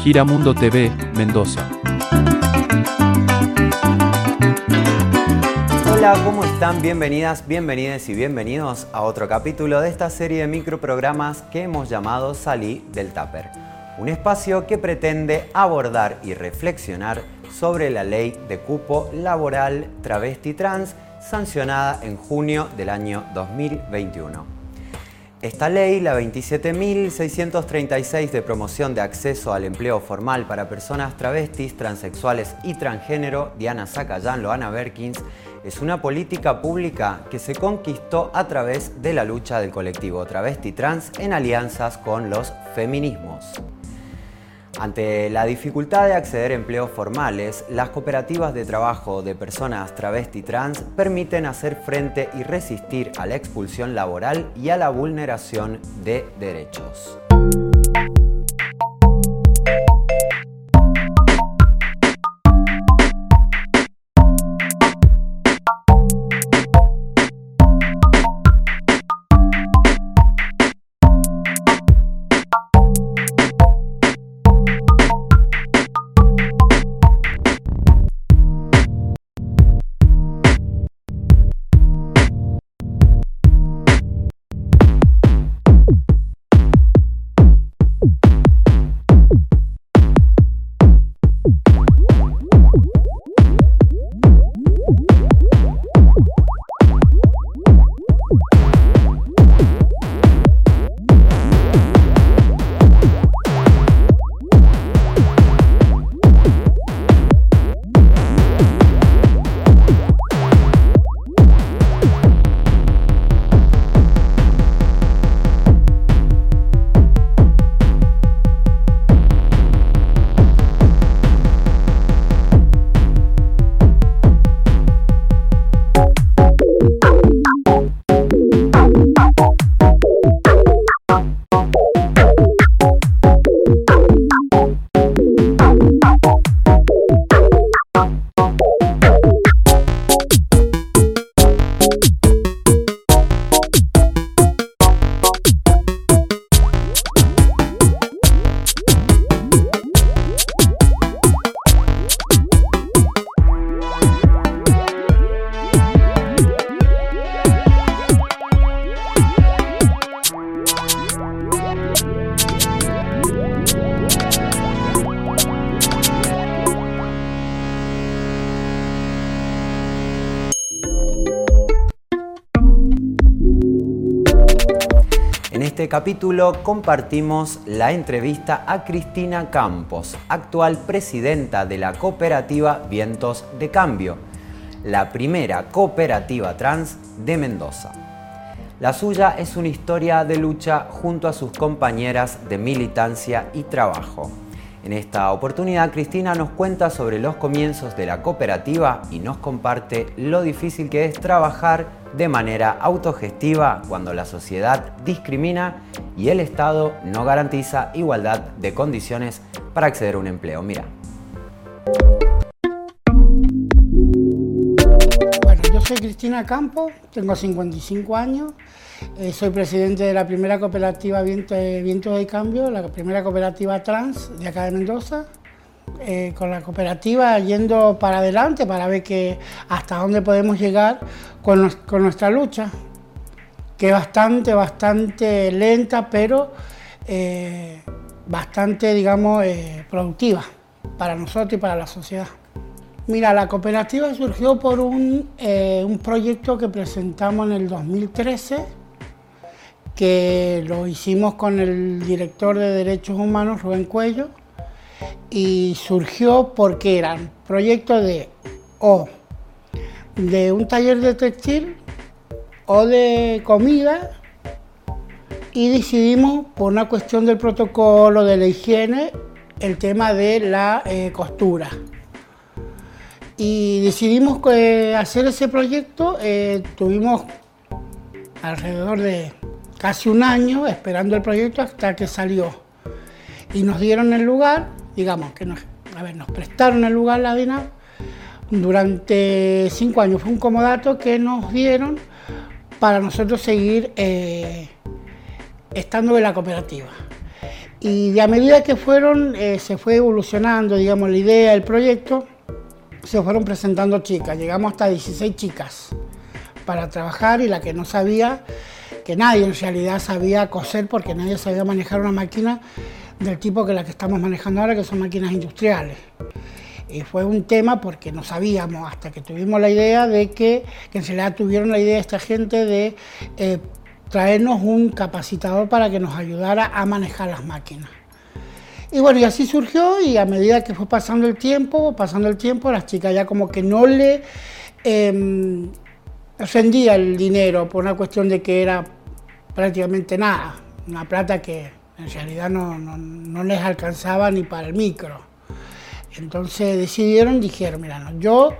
Giramundo TV, Mendoza. Hola, ¿cómo están? Bienvenidas, bienvenidos y bienvenidos a otro capítulo de esta serie de microprogramas que hemos llamado Salí del Tupper. Un espacio que pretende abordar y reflexionar sobre la ley de cupo laboral travesti trans sancionada en junio del año 2021. Esta ley, la 27.636 de promoción de acceso al empleo formal para personas travestis, transexuales y transgénero, Diana Zacayán, Loana Berkins, es una política pública que se conquistó a través de la lucha del colectivo travesti trans en alianzas con los feminismos. Ante la dificultad de acceder a empleos formales, las cooperativas de trabajo de personas travesti trans permiten hacer frente y resistir a la expulsión laboral y a la vulneración de derechos. Capítulo compartimos la entrevista a Cristina Campos, actual presidenta de la cooperativa Vientos de Cambio, la primera cooperativa trans de Mendoza. La suya es una historia de lucha junto a sus compañeras de militancia y trabajo. En esta oportunidad, Cristina nos cuenta sobre los comienzos de la cooperativa y nos comparte lo difícil que es trabajar de manera autogestiva cuando la sociedad discrimina y el Estado no garantiza igualdad de condiciones para acceder a un empleo. Mira. Bueno, yo soy Cristina Campos, tengo 55 años, eh, soy presidente de la primera cooperativa Viento, Viento de Cambio, la primera cooperativa trans de acá de Mendoza. Eh, con la cooperativa yendo para adelante para ver que hasta dónde podemos llegar con, nuestra lucha, que es bastante, bastante lenta, pero eh, bastante, digamos, eh, productiva para nosotros y para la sociedad. Mira, la cooperativa surgió por un, un proyecto que presentamos en el 2013 que lo hicimos con el director de Derechos Humanos, Rubén Cuello, y surgió porque eran proyectos de o de un taller de textil o de comida y decidimos por una cuestión del protocolo, de la higiene, el tema de la eh, costura. Y decidimos eh, hacer ese proyecto, eh, tuvimos alrededor de casi un año esperando el proyecto hasta que salió. Y nos dieron el lugar, digamos que nos, a ver, nos prestaron el lugar la DINA durante cinco años. Fue un comodato que nos dieron para nosotros seguir estando en la cooperativa. Y a medida que fueron, eh, se fue evolucionando, digamos, la idea, el proyecto, se fueron presentando chicas. Llegamos hasta 16 chicas para trabajar y la que no sabía, que nadie en realidad sabía coser porque nadie sabía manejar una máquina del tipo que la que estamos manejando ahora, que son máquinas industriales. Y fue un tema porque no sabíamos hasta que tuvimos la idea de que, que en realidad tuvieron la idea esta gente de eh, traernos un capacitador para que nos ayudara a manejar las máquinas. Y bueno, y así surgió y a medida que fue pasando el tiempo, pasando el tiempo, las chicas ya como que no le eh, rendía el dinero por una cuestión de que era prácticamente nada, una plata que en realidad no, no, les alcanzaba ni para el micro. Entonces decidieron, dijeron, mira, yo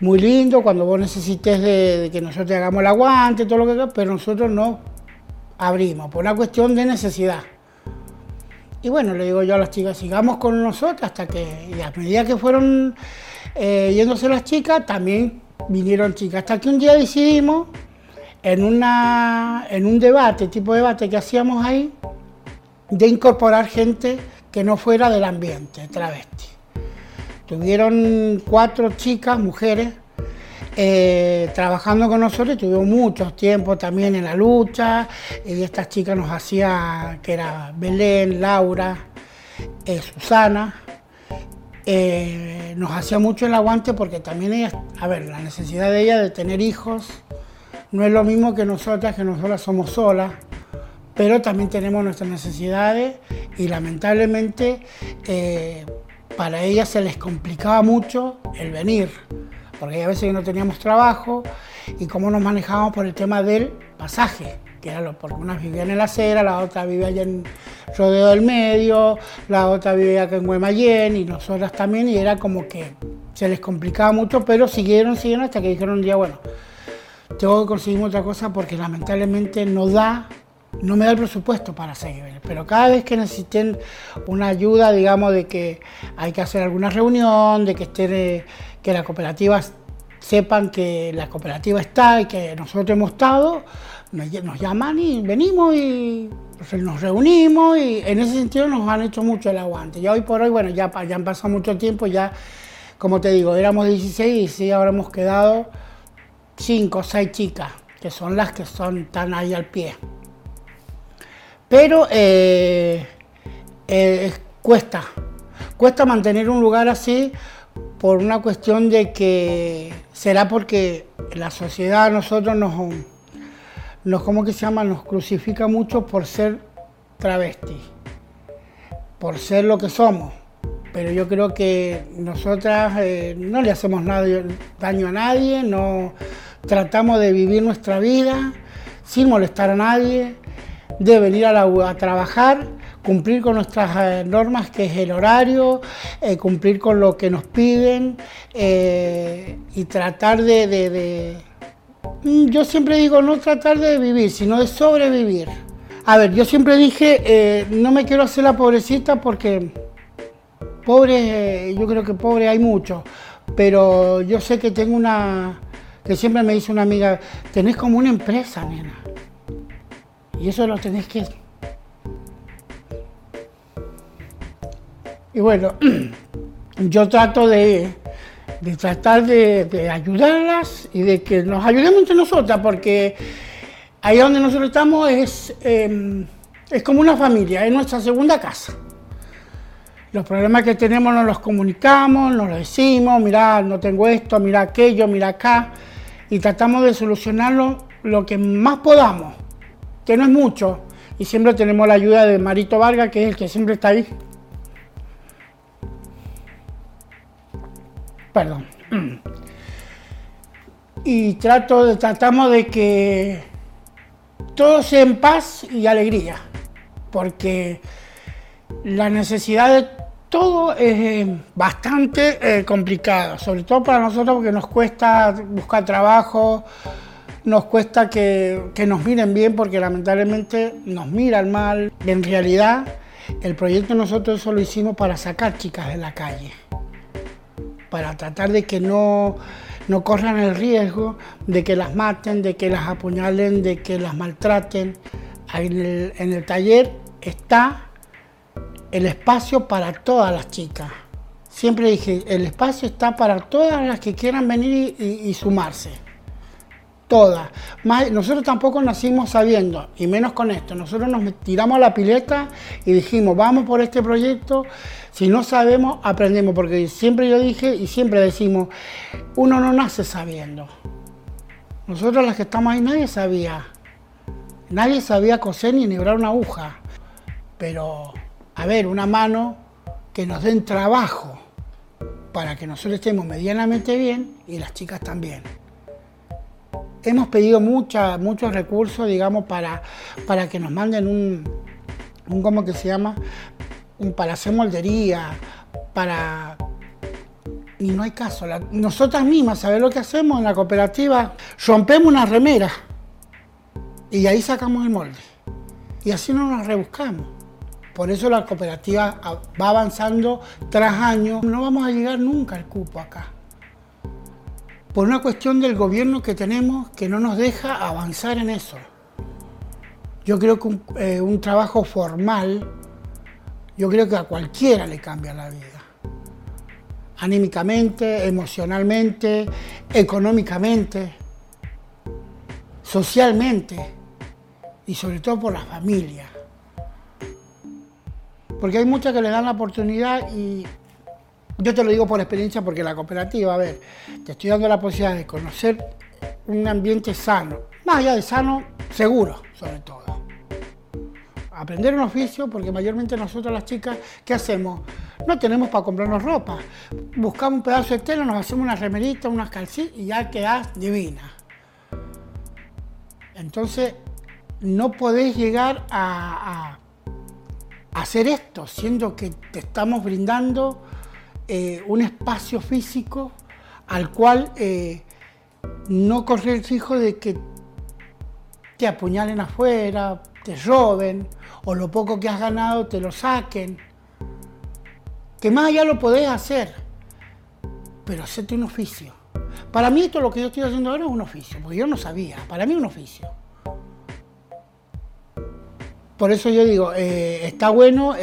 muy lindo cuando vos necesites de, que nosotros hagamos el aguante, todo lo que sea, pero nosotros no abrimos, por una cuestión de necesidad. Y bueno, le digo yo a las chicas, sigamos con nosotros hasta que, y a medida que fueron eh, yéndose las chicas, también vinieron chicas, hasta que un día decidimos, en, una, en un debate, tipo de debate que hacíamos ahí, de incorporar gente que no fuera del ambiente, travesti. Tuvieron cuatro chicas, mujeres, eh, trabajando con nosotros, tuvimos muchos tiempos también en la lucha, y estas chicas nos hacía, que era Belén, Laura, eh, Susana, eh, nos hacía mucho el aguante porque también ellas, a ver, la necesidad de ella de tener hijos no es lo mismo que nosotras, que nosotras somos solas, pero también tenemos nuestras necesidades y lamentablemente para ellas se les complicaba mucho el venir porque a veces no teníamos trabajo y cómo nos manejábamos por el tema del pasaje, que era lo, porque unas vivían en la acera, la otra vivía allá en Rodeo del Medio, la otra vivía acá en Guaymallén y nosotras también, y era como que se les complicaba mucho, pero siguieron, siguieron hasta que dijeron un día, bueno, tengo que conseguir otra cosa porque lamentablemente no da no me da el presupuesto para seguir, pero cada vez que necesiten una ayuda, digamos, de que hay que hacer alguna reunión, de que esté, que la cooperativa sepan que la cooperativa está y que nosotros hemos estado, nos llaman y venimos y nos reunimos y en ese sentido nos han hecho mucho el aguante. Ya hoy por hoy, bueno, ya, ya han pasado mucho tiempo, ya, como te digo, éramos 16 y sí, ahora hemos quedado 5 o 6 chicas, que son las que son, están ahí al pie. Pero eh, eh, cuesta, cuesta mantener un lugar así por una cuestión de que será porque la sociedad a nosotros nos, nos ¿cómo que se llama? Nos crucifica mucho por ser travesti, por ser lo que somos. Pero yo creo que nosotras eh, no le hacemos daño a nadie, no tratamos de vivir nuestra vida sin molestar a nadie de venir a, trabajar, cumplir con nuestras eh, normas, que es el horario, eh, cumplir con lo que nos piden y tratar de, Yo siempre digo, no tratar de vivir, sino de sobrevivir. A ver, yo siempre dije, no me quiero hacer la pobrecita porque pobre, yo creo que pobre hay mucho, pero yo sé que tengo una, que siempre me dice una amiga, tenés como una empresa, nena. Y eso lo tenés que... Y bueno, yo trato de, tratar de, ayudarlas y de que nos ayudemos entre nosotras, porque ahí donde nosotros estamos es, em, es como una familia, es nuestra segunda casa. Los problemas que tenemos nos los comunicamos, nos los decimos, mira, no tengo esto, mira aquello, mira acá, y tratamos de solucionarlo lo que más podamos que no es mucho, y siempre tenemos la ayuda de Marito Vargas, que es el que siempre está ahí. Perdón. Y trato tratamos de que todo sea en paz y alegría, porque la necesidad de todo es eh, bastante eh, complicado, sobre todo para nosotros porque nos cuesta buscar trabajo, nos cuesta que, nos miren bien porque lamentablemente nos miran mal. En realidad, el proyecto nosotros eso lo hicimos para sacar chicas de la calle, para tratar de que no, no corran el riesgo de que las maten, de que las apuñalen, de que las maltraten. En el, en el taller está el espacio para todas las chicas. Siempre dije, el espacio está para todas las que quieran venir y sumarse todas. Nosotros tampoco nacimos sabiendo, y menos con esto. Nosotros nos tiramos a la pileta y dijimos, vamos por este proyecto. Si no sabemos, aprendemos, porque siempre yo dije y siempre decimos, uno no nace sabiendo. Nosotros las que estamos ahí nadie sabía. Nadie sabía coser ni enhebrar una aguja. Pero, a ver, una mano que nos den trabajo para que nosotros estemos medianamente bien y las chicas también. Hemos pedido muchos recursos, digamos, para, para que nos manden un, un, ¿cómo que se llama? Un, para hacer moldería, para... Y no hay caso. nosotras mismas, ¿sabes lo que hacemos en la cooperativa? Rompemos una remera y ahí sacamos el molde. Y así no nos rebuscamos. Por eso la cooperativa va avanzando tras años. No vamos a llegar nunca al cupo acá por una cuestión del gobierno que tenemos que no nos deja avanzar en eso. Yo creo que eh, un, trabajo formal, yo creo que a cualquiera le cambia la vida. Anímicamente, emocionalmente, económicamente, socialmente y sobre todo por la familia. Porque hay muchas que le dan la oportunidad y yo te lo digo por experiencia porque la cooperativa, a ver, te estoy dando la posibilidad de conocer un ambiente sano, más allá de sano, seguro, sobre todo. Aprender un oficio, porque mayormente nosotros las chicas, ¿qué hacemos? No tenemos para comprarnos ropa. Buscamos un pedazo de tela, nos hacemos una remerita, unas calcillas y ya quedas divina. Entonces, no podés llegar a hacer esto, siendo que te estamos brindando eh, un espacio físico al cual eh, no corre el riesgo de que te apuñalen afuera, te roben o lo poco que has ganado te lo saquen. Que más allá lo podés hacer, pero hacerte un oficio. Para mí esto lo que yo estoy haciendo ahora es un oficio, porque yo no sabía, para mí un oficio. Por eso yo digo, eh, está bueno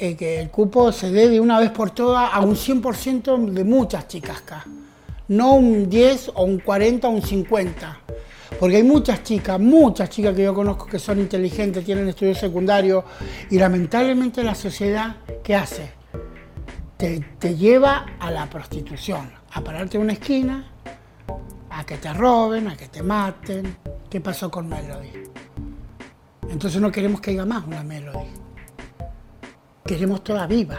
que el cupo se dé de una vez por todas a un 100% de muchas chicas acá. No un 10 o un 40 o un 50. Porque hay muchas chicas, muchas chicas que yo conozco que son inteligentes, tienen estudios secundarios y lamentablemente la sociedad, ¿qué hace? Te, te lleva a la prostitución, a pararte en una esquina, a que te roben, a que te maten. ¿Qué pasó con Melody? Entonces no queremos que haya más una Melody queremos todas vivas.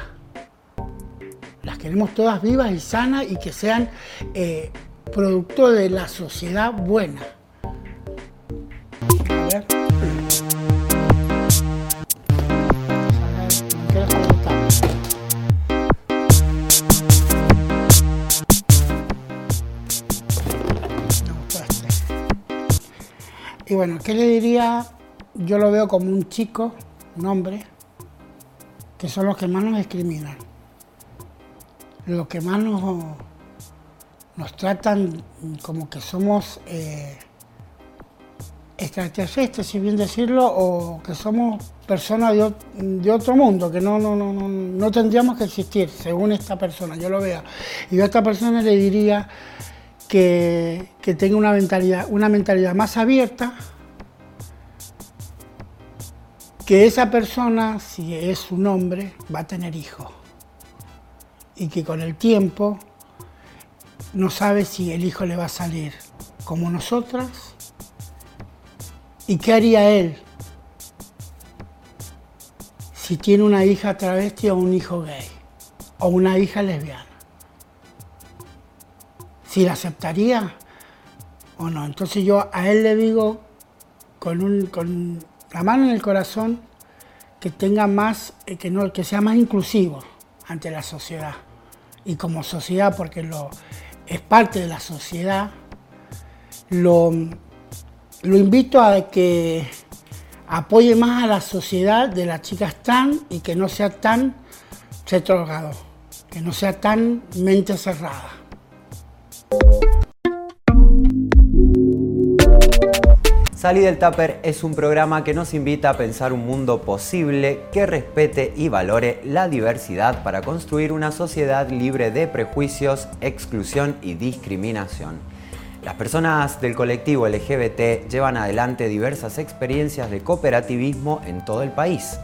Las queremos todas vivas y sanas y que sean eh, producto de la sociedad buena. Y bueno, ¿qué le diría? Yo lo veo como un chico, un hombre, que son los que más nos discriminan, los que más nos, nos tratan como que somos eh, extraterrestres, si bien decirlo, o que somos personas de, otro mundo, que no, no, no, no, tendríamos que existir, según esta persona, yo lo veo. Y yo a esta persona le diría que, que tenga una mentalidad, una mentalidad más abierta, que esa persona, si es un hombre, va a tener hijos. Y que con el tiempo no sabe si el hijo le va a salir como nosotras ¿Y qué haría él si tiene una hija travesti o un hijo gay o una hija lesbiana? ¿Si la aceptaría o no? Entonces yo a él le digo con, con la mano en el corazón que tenga más, eh, que, no, que sea más inclusivo ante la sociedad. Y como sociedad, porque lo, es parte de la sociedad, lo, invito a que apoye más a la sociedad de las chicas tan y que no sea tan retrogrado, que no sea tan mente cerrada. Salí del Tupper es un programa que nos invita a pensar un mundo posible que respete y valore la diversidad para construir una sociedad libre de prejuicios, exclusión y discriminación. Las personas del colectivo LGBT llevan adelante diversas experiencias de cooperativismo en todo el país.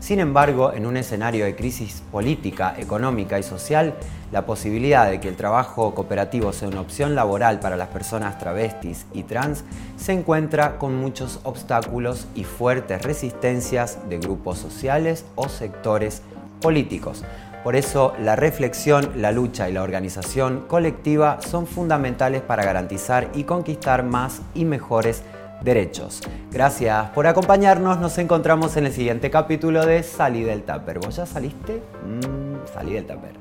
Sin embargo, en un escenario de crisis política, económica y social, la posibilidad de que el trabajo cooperativo sea una opción laboral para las personas travestis y trans se encuentra con muchos obstáculos y fuertes resistencias de grupos sociales o sectores políticos. Por eso la reflexión, la lucha y la organización colectiva son fundamentales para garantizar y conquistar más y mejores derechos. Gracias por acompañarnos, nos encontramos en el siguiente capítulo de Salí del Tupper. ¿Vos ya saliste? Mm, salí del Tupper.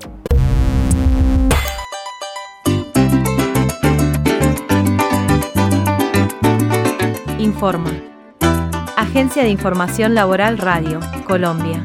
Informa. Agencia de Información Laboral Radio, Colombia.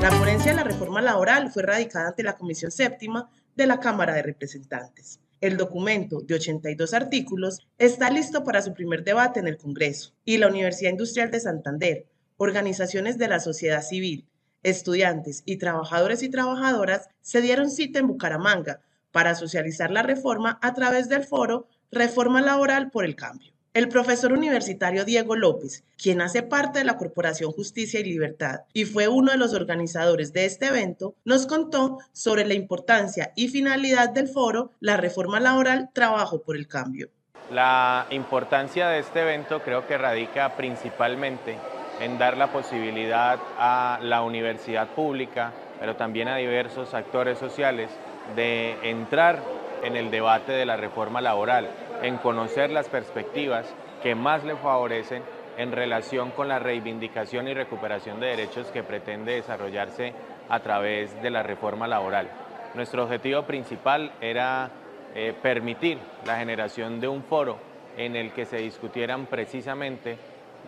La ponencia de la reforma laboral fue radicada ante la Comisión Séptima de la Cámara de Representantes. El documento, de 82 artículos, está listo para su primer debate en el Congreso y la Universidad Industrial de Santander, organizaciones de la sociedad civil, estudiantes y trabajadores y trabajadoras se dieron cita en Bucaramanga para socializar la reforma a través del foro Reforma Laboral por el Cambio. El profesor universitario Diego López, quien hace parte de la Corporación Justicia y Libertad y fue uno de los organizadores de este evento, nos contó sobre la importancia y finalidad del foro La Reforma Laboral Trabajo por el Cambio. La importancia de este evento creo que radica principalmente en dar la posibilidad a la universidad pública, pero también a diversos actores sociales, de entrar en el debate de la reforma laboral en conocer las perspectivas que más le favorecen en relación con la reivindicación y recuperación de derechos que pretende desarrollarse a través de la reforma laboral. Nuestro objetivo principal era eh, permitir la generación de un foro en el que se discutieran precisamente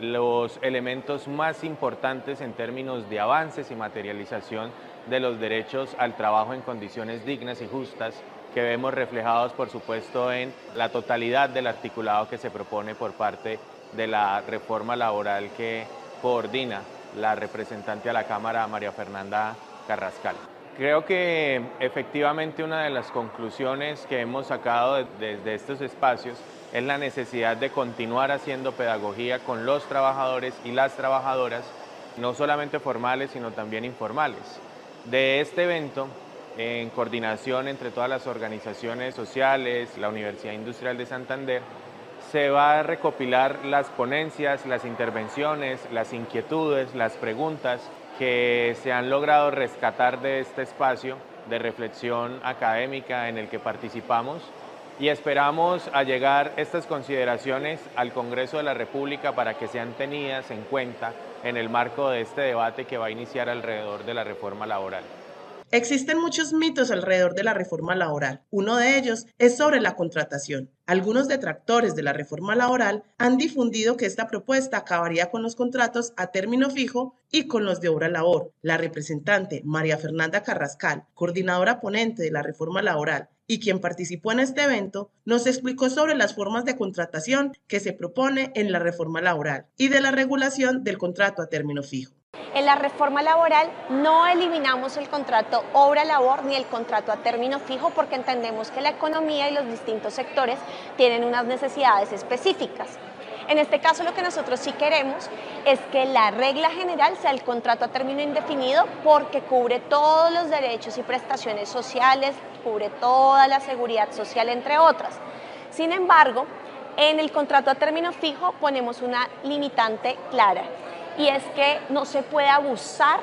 los elementos más importantes en términos de avances y materialización de los derechos al trabajo en condiciones dignas y justas que vemos reflejados, por supuesto, en la totalidad del articulado que se propone por parte de la reforma laboral que coordina la representante a la Cámara, María Fernanda Carrascal. Creo que efectivamente una de las conclusiones que hemos sacado desde estos espacios es la necesidad de continuar haciendo pedagogía con los trabajadores y las trabajadoras, no solamente formales, sino también informales. De este evento en coordinación entre todas las organizaciones sociales, la Universidad Industrial de Santander, se va a recopilar las ponencias, las intervenciones, las inquietudes, las preguntas que se han logrado rescatar de este espacio de reflexión académica en el que participamos y esperamos a llegar estas consideraciones al Congreso de la República para que sean tenidas en cuenta en el marco de este debate que va a iniciar alrededor de la reforma laboral. Existen muchos mitos alrededor de la reforma laboral. Uno de ellos es sobre la contratación. Algunos detractores de la reforma laboral han difundido que esta propuesta acabaría con los contratos a término fijo y con los de obra labor. La representante María Fernanda Carrascal, coordinadora ponente de la reforma laboral y quien participó en este evento, nos explicó sobre las formas de contratación que se propone en la reforma laboral y de la regulación del contrato a término fijo. En la reforma laboral no eliminamos el contrato obra-labor ni el contrato a término fijo porque entendemos que la economía y los distintos sectores tienen unas necesidades específicas. En este caso lo que nosotros sí queremos es que la regla general sea el contrato a término indefinido porque cubre todos los derechos y prestaciones sociales, cubre toda la seguridad social entre otras. Sin embargo, En el contrato a término fijo ponemos una limitante clara y es que no se puede abusar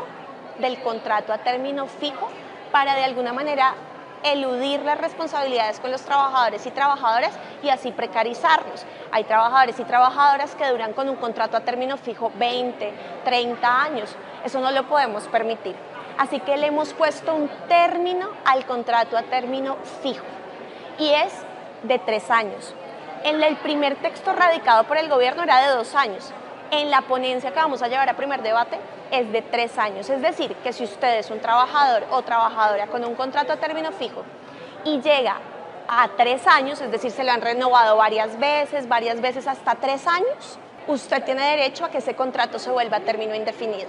del contrato a término fijo para de alguna manera eludir las responsabilidades con los trabajadores y trabajadoras y así precarizarlos. Hay trabajadores y trabajadoras que duran con un contrato a término fijo 20, 30 años. Eso no lo podemos permitir. Así que le hemos puesto un término al contrato a término fijo y es de tres años. En el primer texto radicado por el gobierno era de dos años. En la ponencia que vamos a llevar a primer debate es de tres años. Es decir, que si usted es un trabajador o trabajadora con un contrato a término fijo y llega a tres años, es decir, se lo han renovado varias veces, varias veces hasta tres años, usted tiene derecho a que ese contrato se vuelva a término indefinido.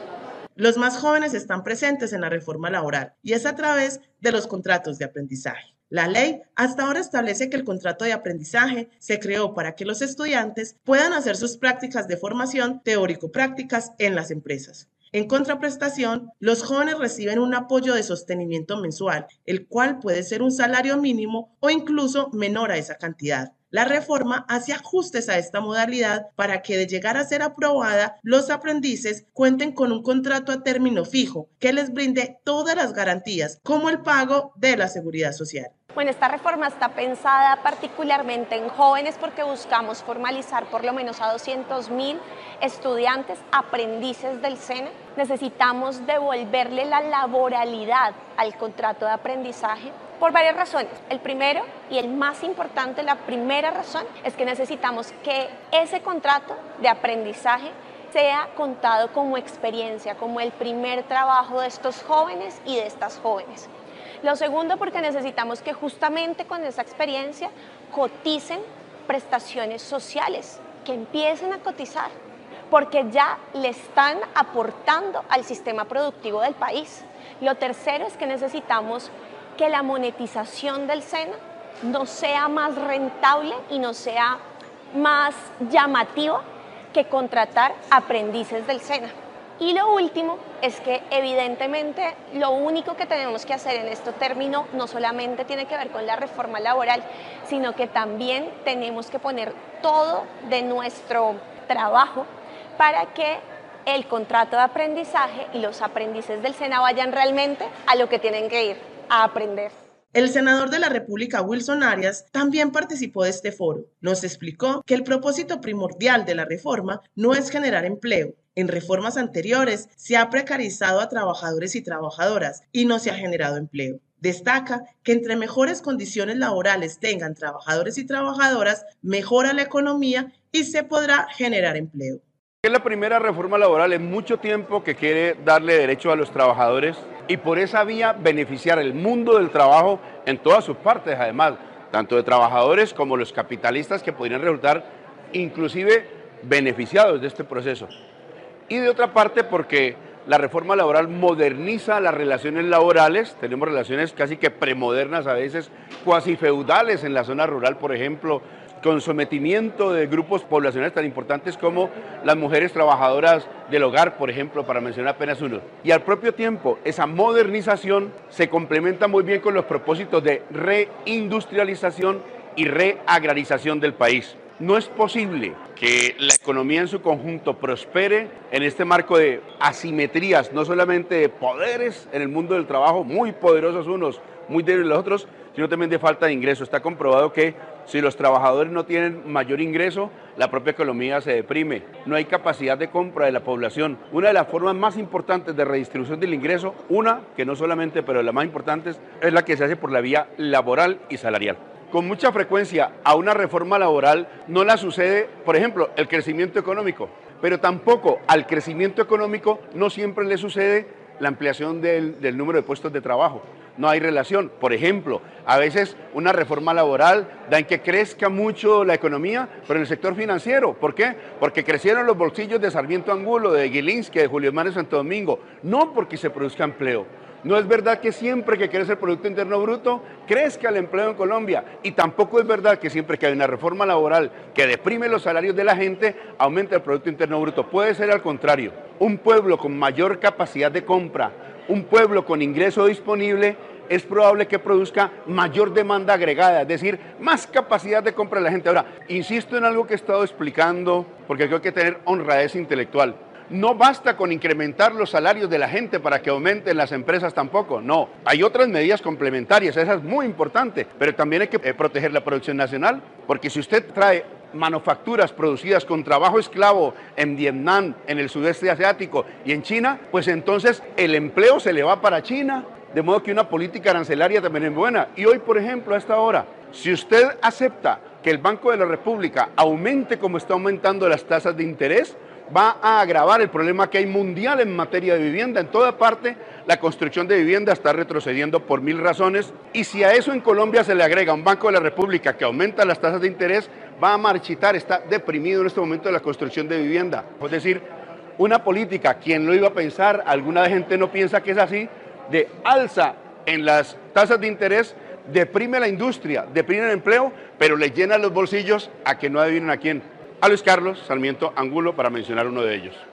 Los más jóvenes están presentes en la reforma laboral y es a través de los contratos de aprendizaje. La ley hasta ahora establece que el contrato de aprendizaje se creó para que los estudiantes puedan hacer sus prácticas de formación teórico-prácticas en las empresas. En contraprestación, los jóvenes reciben un apoyo de sostenimiento mensual, el cual puede ser un salario mínimo o incluso menor a esa cantidad. La reforma hace ajustes a esta modalidad para que de llegar a ser aprobada, los aprendices cuenten con un contrato a término fijo que les brinde todas las garantías, como el pago de la seguridad social. Bueno, esta reforma está pensada particularmente en jóvenes porque buscamos formalizar por lo menos a 200 mil estudiantes, aprendices del SENA. Necesitamos devolverle la laboralidad al contrato de aprendizaje por varias razones. El primero y el más importante, la primera razón, es que necesitamos que ese contrato de aprendizaje sea contado como experiencia, como el primer trabajo de estos jóvenes y de estas jóvenes. Lo segundo, porque necesitamos que justamente con esa experiencia coticen prestaciones sociales, que empiecen a cotizar, porque ya le están aportando al sistema productivo del país. Lo tercero es que necesitamos que la monetización del SENA no sea más rentable y no sea más llamativa que contratar aprendices del SENA. Y lo último es que evidentemente lo único que tenemos que hacer en este término no solamente tiene que ver con la reforma laboral, sino que también tenemos que poner todo de nuestro trabajo para que el contrato de aprendizaje y los aprendices del SENA vayan realmente a lo que tienen que ir, a aprender. El senador de la República, Wilson Arias, también participó de este foro. Nos explicó que el propósito primordial de la reforma no es generar empleo. En reformas anteriores se ha precarizado a trabajadores y trabajadoras y no se ha generado empleo. Destaca que entre mejores condiciones laborales tengan trabajadores y trabajadoras, mejora la economía y se podrá generar empleo. Es la primera reforma laboral en mucho tiempo que quiere darle derecho a los trabajadores y por esa vía beneficiar el mundo del trabajo en todas sus partes, además, tanto de trabajadores como los capitalistas que podrían resultar inclusive beneficiados de este proceso. Y de otra parte porque la reforma laboral moderniza las relaciones laborales, tenemos relaciones casi que premodernas a veces, cuasi feudales en la zona rural, por ejemplo, con sometimiento de grupos poblacionales tan importantes como las mujeres trabajadoras del hogar, por ejemplo, para mencionar apenas uno. Y al propio tiempo, esa modernización se complementa muy bien con los propósitos de reindustrialización y reagrarización del país. No es posible que la economía en su conjunto prospere en este marco de asimetrías, no solamente de poderes en el mundo del trabajo, muy poderosos unos, muy débiles los otros, sino también de falta de ingreso. Está comprobado que si los trabajadores no tienen mayor ingreso, la propia economía se deprime. No hay capacidad de compra de la población. Una de las formas más importantes de redistribución del ingreso, una que no solamente, pero la más importante, es la que se hace por la vía laboral y salarial. Con mucha frecuencia a una reforma laboral no la sucede, por ejemplo, el crecimiento económico, pero tampoco al crecimiento económico no siempre le sucede la ampliación del, del número de puestos de trabajo no hay relación. Por ejemplo, a veces una reforma laboral da en que crezca mucho la economía, pero en el sector financiero. ¿Por qué? Porque crecieron los bolsillos de Sarmiento Angulo, de Gilinski, de Julio Manuel Santo Domingo, no porque se produzca empleo. No es verdad que siempre que crece el Producto Interno Bruto crezca el empleo en Colombia. Y tampoco es verdad que siempre que hay una reforma laboral que deprime los salarios de la gente, aumenta el Producto Interno Bruto. Puede ser al contrario. Un pueblo con mayor capacidad de compra, un pueblo con ingreso disponible es probable que produzca mayor demanda agregada, es decir, más capacidad de compra de la gente. Ahora, insisto en algo que he estado explicando, porque creo que hay que tener honradez intelectual. No basta con incrementar los salarios de la gente para que aumenten las empresas tampoco, no. Hay otras medidas complementarias, esa es muy importante, pero también hay que eh, proteger la producción nacional, porque si usted trae manufacturas producidas con trabajo esclavo en Vietnam, en el sudeste asiático y en China, pues entonces el empleo se le va para China, de modo que una política arancelaria también es buena. Y hoy, por ejemplo, a esta hora, si usted acepta que el Banco de la República aumente como está aumentando las tasas de interés, va a agravar el problema que hay mundial en materia de vivienda. En toda parte la construcción de vivienda está retrocediendo por mil razones y si a eso en Colombia se le agrega un Banco de la República que aumenta las tasas de interés, va a marchitar, está deprimido en este momento la construcción de vivienda. Es decir, una política, quien lo iba a pensar, alguna gente no piensa que es así, de alza en las tasas de interés, deprime la industria, deprime el empleo, pero le llena los bolsillos a que no adivinen a quién. A Luis Carlos Sarmiento Angulo, para mencionar uno de ellos.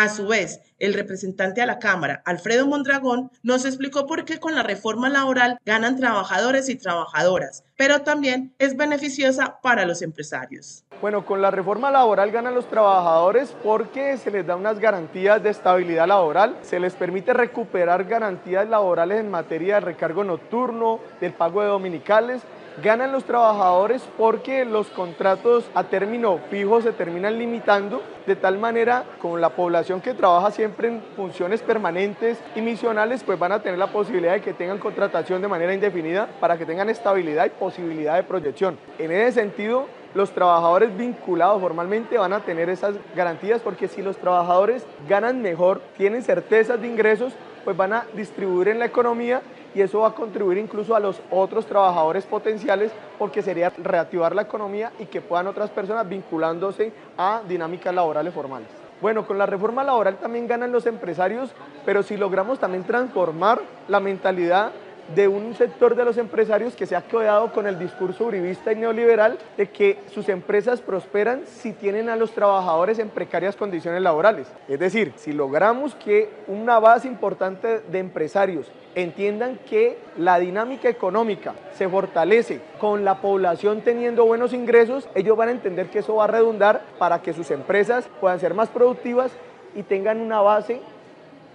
A su vez, el representante a la Cámara, Alfredo Mondragón, nos explicó por qué con la reforma laboral ganan trabajadores y trabajadoras, pero también es beneficiosa para los empresarios. Bueno, con la reforma laboral ganan los trabajadores porque se les da unas garantías de estabilidad laboral, se les permite recuperar garantías laborales en materia de recargo nocturno, del pago de dominicales ganan los trabajadores porque los contratos a término fijo se terminan limitando, de tal manera con la población que trabaja siempre en funciones permanentes y misionales, pues van a tener la posibilidad de que tengan contratación de manera indefinida para que tengan estabilidad y posibilidad de proyección. En ese sentido, los trabajadores vinculados formalmente van a tener esas garantías porque si los trabajadores ganan mejor, tienen certezas de ingresos, pues van a distribuir en la economía y eso va a contribuir incluso a los otros trabajadores potenciales porque sería reactivar la economía y que puedan otras personas vinculándose a dinámicas laborales formales. Bueno, con la reforma laboral también ganan los empresarios, pero si logramos también transformar la mentalidad de un sector de los empresarios que se ha quedado con el discurso uribista y neoliberal de que sus empresas prosperan si tienen a los trabajadores en precarias condiciones laborales. Es decir, si logramos que una base importante de empresarios entiendan que la dinámica económica se fortalece con la población teniendo buenos ingresos, ellos van a entender que eso va a redundar para que sus empresas puedan ser más productivas y tengan una base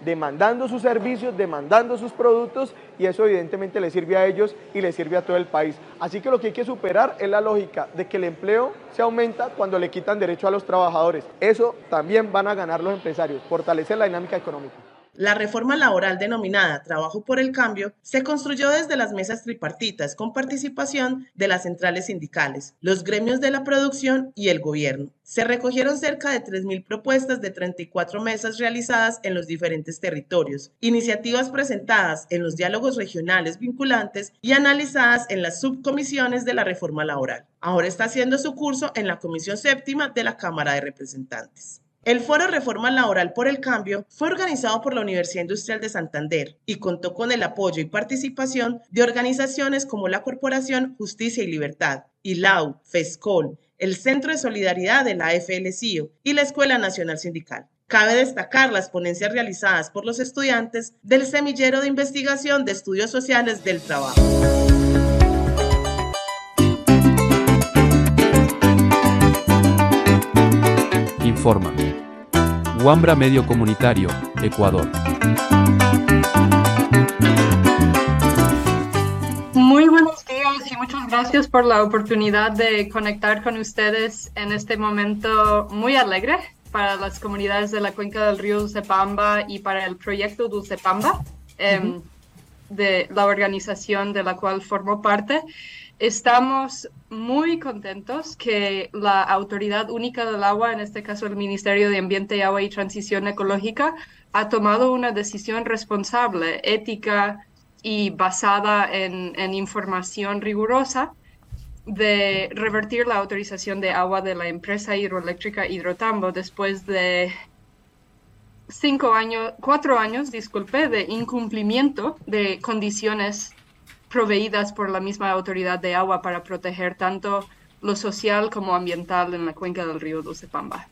demandando sus servicios, demandando sus productos y eso evidentemente le sirve a ellos y le sirve a todo el país. Así que lo que hay que superar es la lógica de que el empleo se aumenta cuando le quitan derecho a los trabajadores. Eso también van a ganar los empresarios, fortalecer la dinámica económica. La reforma laboral denominada Trabajo por el Cambio se construyó desde las mesas tripartitas con participación de las centrales sindicales, los gremios de la producción y el gobierno. Se recogieron cerca de 3.000 propuestas de 34 mesas realizadas en los diferentes territorios, iniciativas presentadas en los diálogos regionales vinculantes y analizadas en las subcomisiones de la reforma laboral. Ahora está haciendo su curso en la Comisión Séptima de la Cámara de Representantes. El Foro Reforma Laboral por el Cambio fue organizado por la Universidad Industrial de Santander y contó con el apoyo y participación de organizaciones como la Corporación Justicia y Libertad, ILAU, FESCOL, el Centro de Solidaridad de la FLCIO y la Escuela Nacional Sindical. Cabe destacar las ponencias realizadas por los estudiantes del Semillero de Investigación de Estudios Sociales del Trabajo. Informa. Wambra Medio Comunitario, Ecuador. Muy buenos días y muchas gracias por la oportunidad de conectar con ustedes en este momento muy alegre para las comunidades de la cuenca del río Dulcepamba y para el proyecto Dulcepamba, eh, de la organización de la cual formo parte. Estamos muy contentos que la Autoridad Única del Agua, en este caso el Ministerio de Ambiente, Agua y Transición Ecológica, ha tomado una decisión responsable, ética y basada en, información rigurosa de revertir la autorización de agua de la empresa hidroeléctrica Hidrotambo después de cinco años, cuatro años, disculpe, de incumplimiento de condiciones proveídas por la misma autoridad de agua para proteger tanto lo social como ambiental en la cuenca del río Dulcepamba.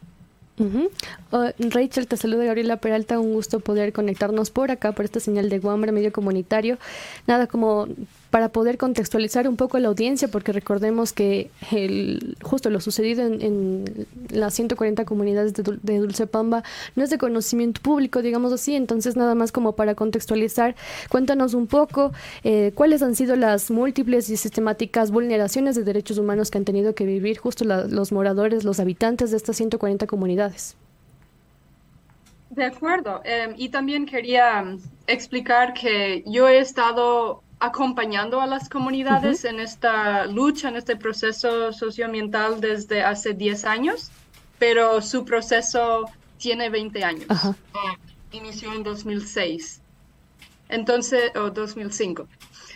Oh, Rachel, te saluda Gabriela Peralta, un gusto poder conectarnos por acá, por esta señal de Guambra Medio Comunitario. Nada, como para poder contextualizar un poco a la audiencia, porque recordemos que el, justo lo sucedido en, las 140 comunidades de, de Dulce Pamba no es de conocimiento público, digamos así, entonces nada más como para contextualizar, cuéntanos un poco eh, cuáles han sido las múltiples y sistemáticas vulneraciones de derechos humanos que han tenido que vivir justo los moradores, los habitantes de estas 140 comunidades. De acuerdo. Em, y también quería mm, explicar que yo he estado acompañando a las comunidades en esta lucha, en este proceso socioambiental desde hace 10 años, pero su proceso tiene 20 años. Inició en 2006. Entonces, o 2005.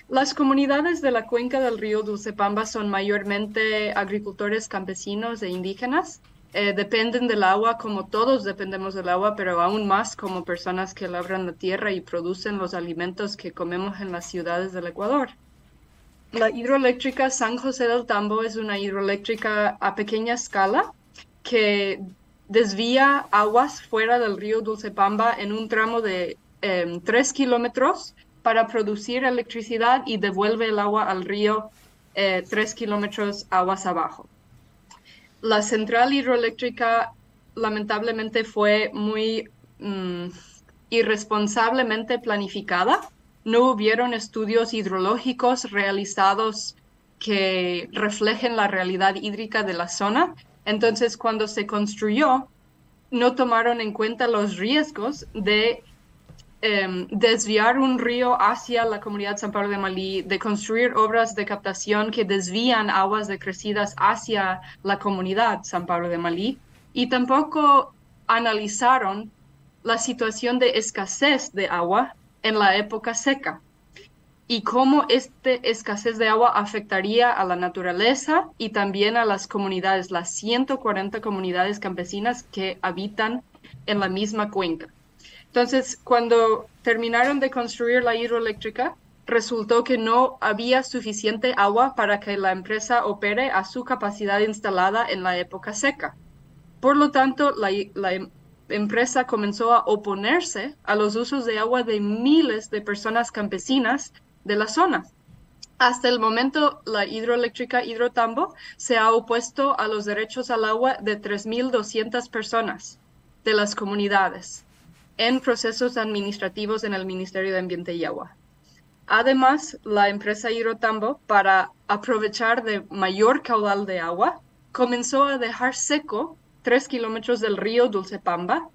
Las comunidades de la cuenca del río Dulcepamba son mayormente agricultores campesinos e indígenas eh, dependen del agua como todos dependemos del agua, pero aún más como personas que labran la tierra y producen los alimentos que comemos en las ciudades del Ecuador. La hidroeléctrica San José del Tambo es una hidroeléctrica a pequeña escala que desvía aguas fuera del río Dulcepamba en un tramo de eh, 3 kilómetros para producir electricidad y devuelve el agua al río eh, 3 kilómetros aguas abajo la central hidroeléctrica lamentablemente fue muy mm, irresponsablemente planificada. No hubieron estudios hidrológicos realizados que reflejen la realidad hídrica de la zona. Entonces, cuando se construyó, no tomaron en cuenta los riesgos de Em, desviar un río hacia la comunidad San Pablo de Malí, de construir obras de captación que desvían aguas decrecidas hacia la comunidad San Pablo de Malí, y tampoco analizaron la situación de escasez de agua en la época seca y cómo esta escasez de agua afectaría a la naturaleza y también a las comunidades, las 140 comunidades campesinas que habitan en la misma cuenca. Entonces, cuando terminaron de construir la hidroeléctrica, resultó que no había suficiente agua para que la empresa opere a su capacidad instalada en la época seca. Por lo tanto, la, em, empresa comenzó a oponerse a los usos de agua de miles de personas campesinas de la zona. Hasta el momento, la hidroeléctrica Hidrotambo se ha opuesto a los derechos al agua de 3.200 personas de las comunidades en procesos administrativos en el Ministerio de Ambiente y Agua. Además, la empresa Hidrotambo, para aprovechar de mayor caudal de agua, comenzó a dejar seco tres kilómetros del río Dulcepamba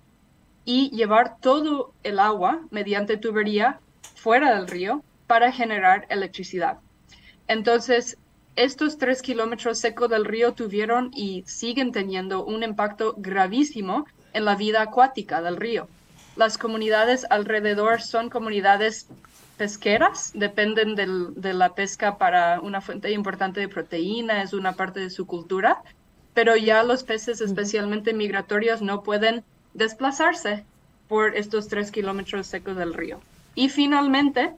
y llevar todo el agua mediante tubería fuera del río para generar electricidad. Entonces, estos tres kilómetros secos del río tuvieron y siguen teniendo un impacto gravísimo en la vida acuática del río. Las comunidades alrededor son comunidades pesqueras, dependen de la pesca para una fuente importante de proteína, es una parte de su cultura, pero ya los peces, especialmente migratorios, no pueden desplazarse por estos tres kilómetros secos del río. Y finalmente,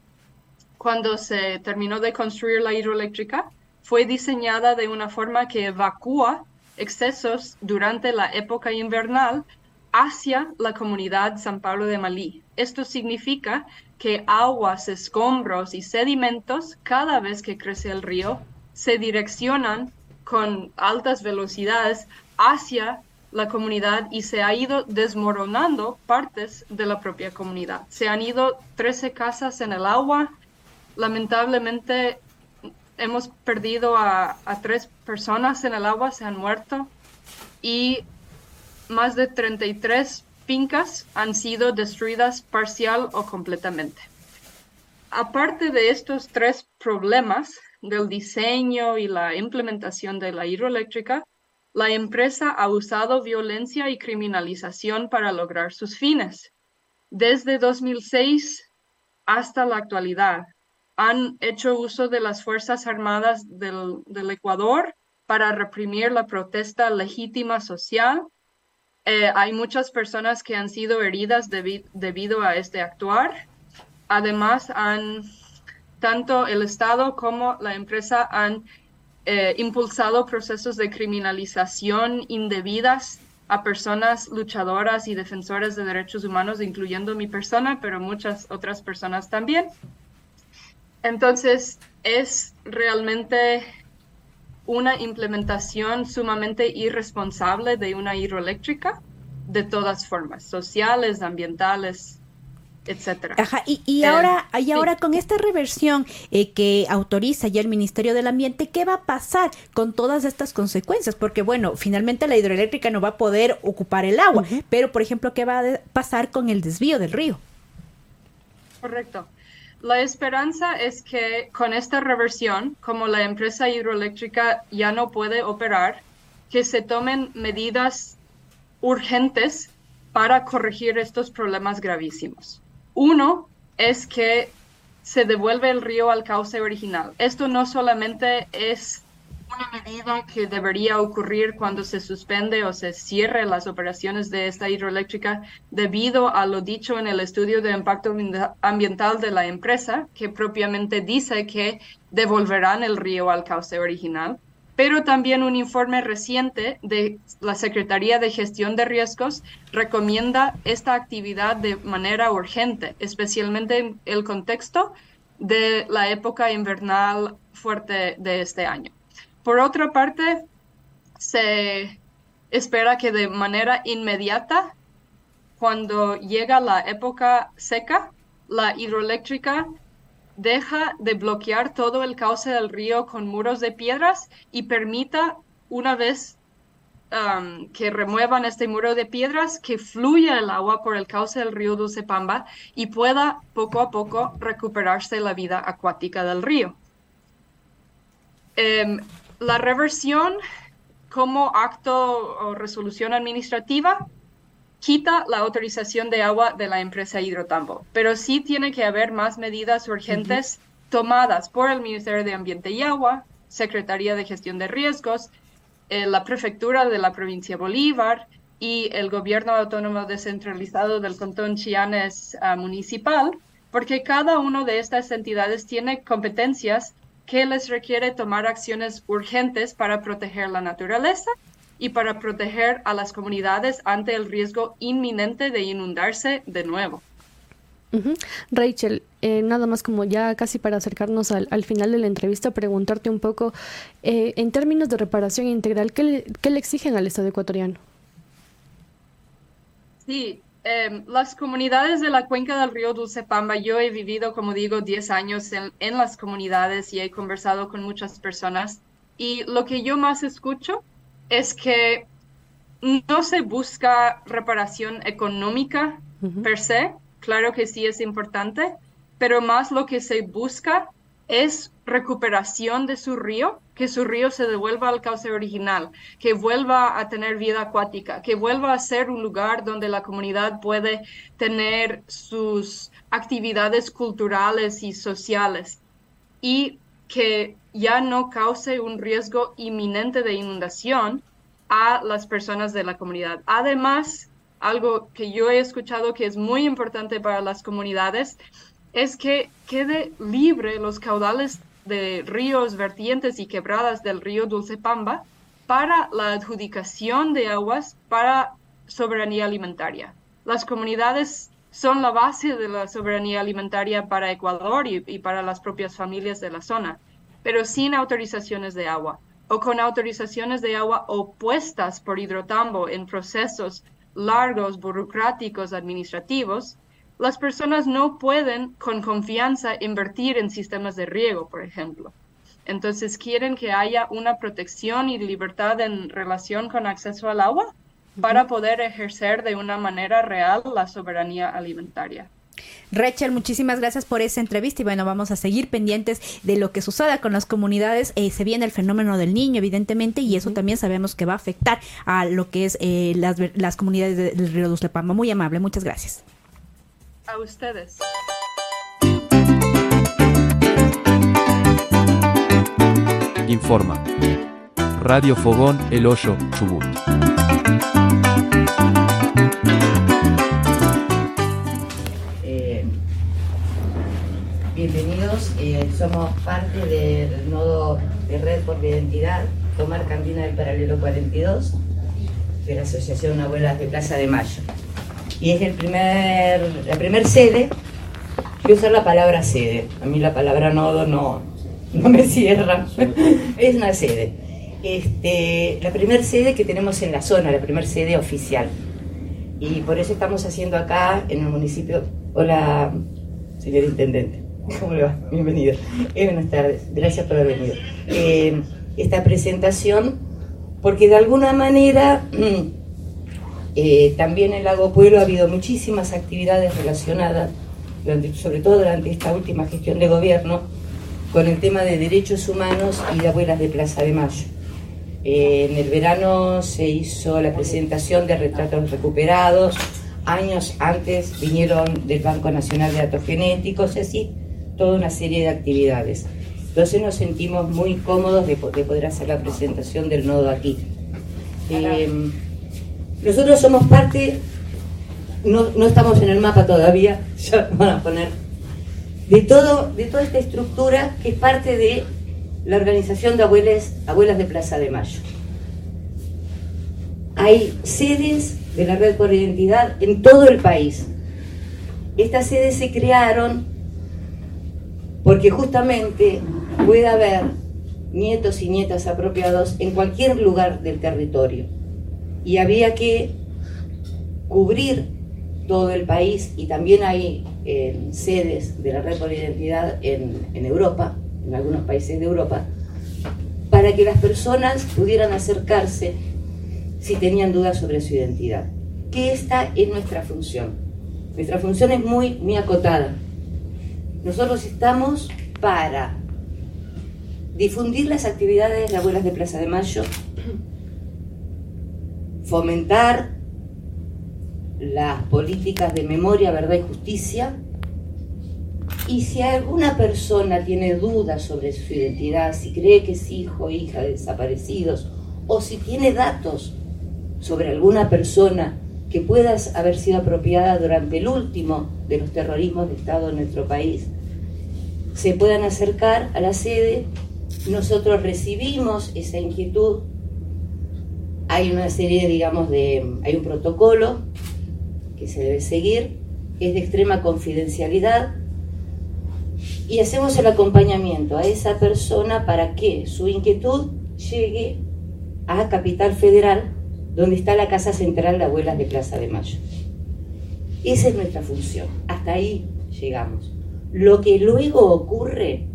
cuando se terminó de construir la hidroeléctrica, fue diseñada de una forma que evacúa excesos durante la época invernal hacia la comunidad San Pablo de Malí. Esto significa que aguas, escombros y sedimentos, cada vez que crece el río, se direccionan con altas velocidades hacia la comunidad y se ha ido desmoronando partes de la propia comunidad. Se han ido 13 casas en el agua. Lamentablemente hemos perdido a, a tres personas en el agua, se han muerto. Y más de 33 fincas han sido destruidas parcial o completamente. Aparte de estos tres problemas del diseño y la implementación de la hidroeléctrica, la empresa ha usado violencia y criminalización para lograr sus fines. Desde 2006 hasta la actualidad, han hecho uso de las Fuerzas Armadas del, Ecuador para reprimir la protesta legítima social eh, hay muchas personas que han sido heridas debido a este actuar. Además, han, tanto el Estado como la empresa han eh, impulsado procesos de criminalización indebidas a personas luchadoras y defensoras de derechos humanos, incluyendo mi persona, pero muchas otras personas también. Entonces, es realmente una implementación sumamente irresponsable de una hidroeléctrica de todas formas, sociales, ambientales, etcétera. Ajá, y, y ahora, y ahora con esta reversión eh, que autoriza ya el Ministerio del Ambiente, ¿qué va a pasar con todas estas consecuencias? Porque bueno, finalmente la hidroeléctrica no va a poder ocupar el agua, pero por ejemplo, ¿qué va a pasar con el desvío del río? Correcto. La esperanza es que con esta reversión, como la empresa hidroeléctrica ya no puede operar, que se tomen medidas urgentes para corregir estos problemas gravísimos. Uno es que se devuelve el río al cauce original. Esto no solamente es una medida que debería ocurrir cuando se suspende o se cierre las operaciones de esta hidroeléctrica debido a lo dicho en el estudio de impacto ambiental de la empresa, que propiamente dice que devolverán el río al cauce original pero también un informe reciente de la Secretaría de Gestión de Riesgos recomienda esta actividad de manera urgente, especialmente en el contexto de la época invernal fuerte de este año. Por otra parte, se espera que de manera inmediata, cuando llega la época seca, la hidroeléctrica deja de bloquear todo el cauce del río con muros de piedras y permita, una vez um, que remuevan este muro de piedras, que fluya el agua por el cauce del río Pamba y pueda poco a poco recuperarse la vida acuática del río. Em, la reversión como acto o resolución administrativa quita la autorización de agua de la empresa Hidrotambo, pero sí tiene que haber más medidas urgentes tomadas por el Ministerio de Ambiente y Agua, Secretaría de Gestión de Riesgos, eh, la Prefectura de la Provincia Bolívar y el Gobierno Autónomo Descentralizado del Cantón Chianes ah, Municipal, porque cada una de estas entidades tiene competencias que les requiere tomar acciones urgentes para proteger la naturaleza y para proteger a las comunidades ante el riesgo inminente de inundarse de nuevo. Rachel, eh, nada más como ya casi para acercarnos al, final de la entrevista, preguntarte un poco, eh, en términos de reparación integral, ¿qué le, exigen al Estado ecuatoriano? Sí, em, las comunidades de la cuenca del río Dulce Pamba, yo he vivido, como digo, 10 años en, en las comunidades y he conversado con muchas personas. Y lo que yo más escucho es que no se busca reparación económica per se, claro que sí es importante, pero más lo que se busca es recuperación de su río, que su río se devuelva al cauce original, que vuelva a tener vida acuática, que vuelva a ser un lugar donde la comunidad puede tener sus actividades culturales y sociales y que ya no cause un riesgo inminente de inundación a las personas de la comunidad. Además, algo que yo he escuchado que es muy importante para las comunidades es que quede libre los caudales de ríos, vertientes y quebradas del río Dulce Pamba para la adjudicación de aguas para soberanía alimentaria. Las comunidades son la base de la soberanía alimentaria para Ecuador y, y para las propias familias de la zona pero sin autorizaciones de agua o con autorizaciones de agua opuestas por hidrotambo en procesos largos, burocráticos, administrativos, las personas no pueden con confianza invertir en sistemas de riego, por ejemplo. Entonces quieren que haya una protección y libertad en relación con acceso al agua para poder ejercer de una manera real la soberanía alimentaria. Rachel, muchísimas gracias por esa entrevista y bueno, vamos a seguir pendientes de lo que suceda con las comunidades. Eh, se viene el fenómeno del niño, evidentemente, y eso también sabemos que va a afectar a lo que es eh, las, comunidades del río Dulcepamba. Muy amable, muchas gracias. A ustedes. Informa. Radio Fogón El Hoyo, Chubut. Bienvenidos, eh, somos parte del nodo de Red por la Identidad, Tomar Candina del Paralelo 42. de la Asociación Abuelas de Plaza de Mayo. Y es el primer, la primer sede, a usar la palabra sede, a mí la palabra nodo no, no me cierra, es una sede. Este, la primera sede que tenemos en la zona, la primera sede oficial. Y por eso estamos haciendo acá en el municipio. Hola, señor intendente. ¿Cómo le va? Bienvenido. Eh, buenas tardes. Gracias por haber venido. Eh, esta presentación, porque de alguna manera eh, también en Lago Pueblo ha habido muchísimas actividades relacionadas, sobre todo durante esta última gestión de gobierno, con el tema de derechos humanos y de abuelas de Plaza de Mayo. Eh, en el verano se hizo la presentación de retratos recuperados, años antes vinieron del Banco Nacional de Datos Genéticos y así toda una serie de actividades. Entonces nos sentimos muy cómodos de, poder hacer la presentación del nodo aquí. Eh, nosotros somos parte, no, no, estamos en el mapa todavía, ya van a poner, de, todo, de toda esta estructura que es parte de la organización de abuelas, abuelas de Plaza de Mayo. Hay sedes de la Red por Identidad en todo el país. Estas sedes se crearon porque justamente puede haber nietos y nietas apropiados en cualquier lugar del territorio. Y había que cubrir todo el país y también hay eh, sedes de la Red por Identidad en, Europa en algunos países de Europa, para que las personas pudieran acercarse si tenían dudas sobre su identidad. Que esta es nuestra función. Nuestra función es muy, muy acotada. Nosotros estamos para difundir las actividades de abuelas de Plaza de Mayo, fomentar las políticas de memoria, verdad y justicia, y si alguna persona tiene dudas sobre su identidad, si cree que es hijo o hija de desaparecidos, o si tiene datos sobre alguna persona que pueda haber sido apropiada durante el último de los terrorismos de Estado en nuestro país, se puedan acercar a la sede. Nosotros recibimos esa inquietud. Hay una serie, digamos, de. hay un protocolo que se debe seguir, es de extrema confidencialidad y hacemos el acompañamiento a esa persona para que su inquietud llegue a Capital Federal, donde está la Casa Central de Abuelas de Plaza de Mayo. Esa es nuestra función. Hasta ahí llegamos. Lo que luego ocurre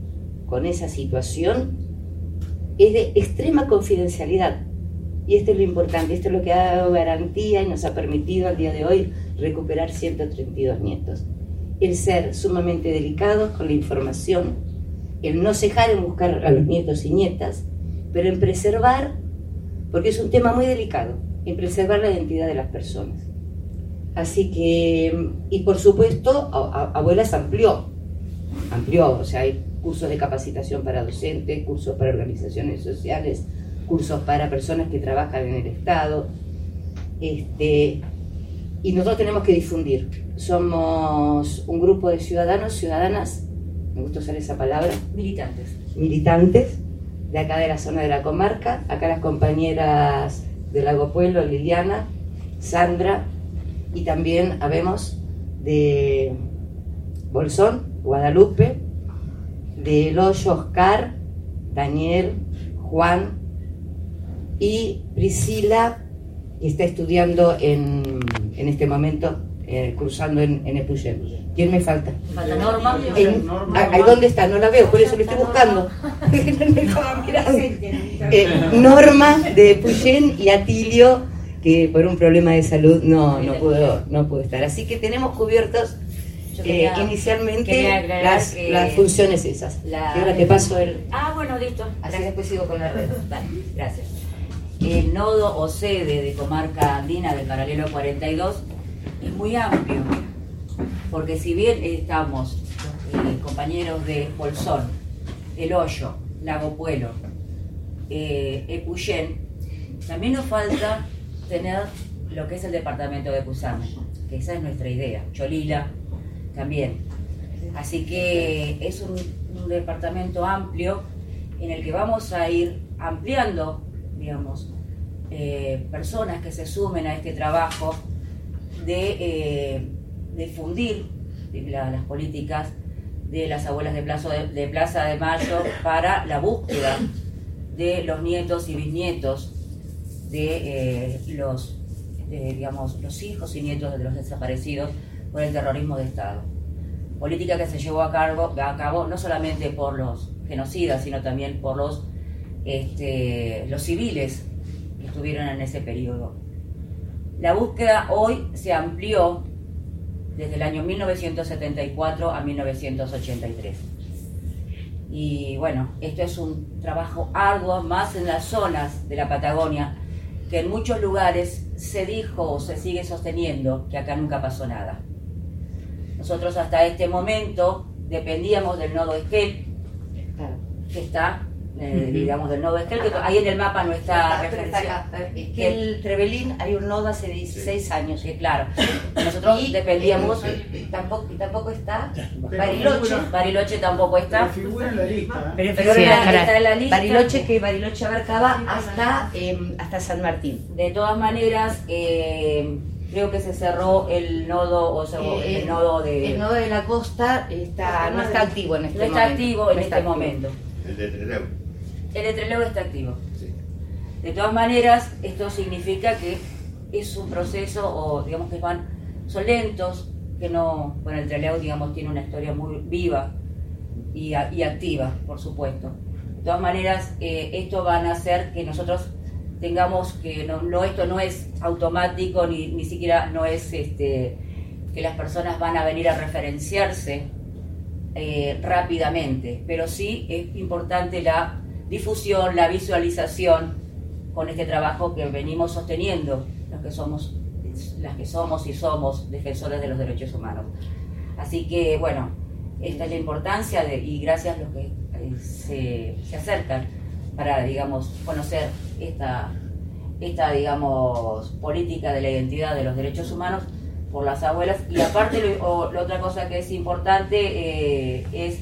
con esa situación es de extrema confidencialidad. Y esto es lo importante, esto es lo que ha dado garantía y nos ha permitido al día de hoy recuperar 132 nietos el ser sumamente delicado con la información, el no cejar en buscar a los nietos y nietas, pero en preservar, porque es un tema muy delicado, en preservar la identidad de las personas. Así que, y por supuesto, Abuelas amplió, amplió, o sea, hay cursos de capacitación para docentes, cursos para organizaciones sociales, cursos para personas que trabajan en el Estado, este, y nosotros tenemos que difundir. Somos un grupo de ciudadanos, ciudadanas, me gusta usar esa palabra. Militantes. Militantes, de acá de la zona de la comarca, acá las compañeras de Lago Pueblo, Liliana, Sandra, y también habemos de Bolsón, Guadalupe, de Loyo Oscar, Daniel, Juan y Priscila, que está estudiando en en este momento eh, cruzando en, en Epuyén. ¿Quién me falta? Falta Norma. ¿Ahí dónde está? No la veo, por eso lo estoy buscando. eh, Norma de Epuyén y Atilio, que por un problema de salud no, no, pudo, no pudo estar. Así que tenemos cubiertos eh, inicialmente las, las, funciones esas. La... ahora te paso el... Ah, bueno, listo. Así después sigo con la red. Vale, gracias el nodo o sede de comarca andina del paralelo 42 es muy amplio, porque si bien estamos eh, compañeros de Bolsón, El Hoyo, Lago Puelo, eh, Epuyén, también nos falta tener lo que es el departamento de Cusama, que esa es nuestra idea, Cholila también. Así que es un departamento amplio en el que vamos a ir ampliando digamos, eh, personas que se sumen a este trabajo de eh, difundir las políticas de las abuelas de, Plaza de Mayo para la búsqueda de los nietos y bisnietos de eh, los, digamos, los hijos y nietos de los desaparecidos por el terrorismo de Estado. Política que se llevó a, cargo, a cabo no solamente por los genocidas, sino también por los, este, los civiles que estuvieron en ese periodo. La búsqueda hoy se amplió desde el año 1974 a 1983. Y bueno, esto es un trabajo arduo, más en las zonas de la Patagonia, que en muchos lugares se dijo o se sigue sosteniendo que acá nunca pasó nada. Nosotros hasta este momento dependíamos del nodo Esquel, que está eh, digamos, del nodo Esquel, que ahí en el mapa no está, referenciado. Es que el Trevelín hay un nodo hace 16 años. Sí, claro. Nosotros dependíamos... tampoco, tampoco está Bariloche. Bariloche tampoco está. Pero figura en la lista. Pero está en la lista. Bariloche que Bariloche abarcaba hasta, eh, hasta San Martín. De todas maneras... Eh, creo que se cerró el nodo o sea, el, nodo de el nodo de la costa está no está activo en este no momento está activo en este momento el de Trelew el de Trelew está activo. De todas maneras esto significa que es un proceso o digamos que van son lentos que no bueno el Trelew digamos tiene una historia muy viva y, y activa por supuesto. De todas maneras eh, esto van a hacer que nosotros tengamos que no, esto no es automático ni, ni siquiera no es este que las personas van a venir a referenciarse eh, rápidamente, pero sí es importante la difusión, la visualización con este trabajo que venimos sosteniendo los que somos las que somos y somos defensores de los derechos humanos. Así que bueno, esta es la importancia y gracias a los que eh, se, se acercan para, digamos, conocer esta, esta, digamos, política de la identidad de los derechos humanos por las abuelas. Y aparte, la otra cosa que es importante eh, es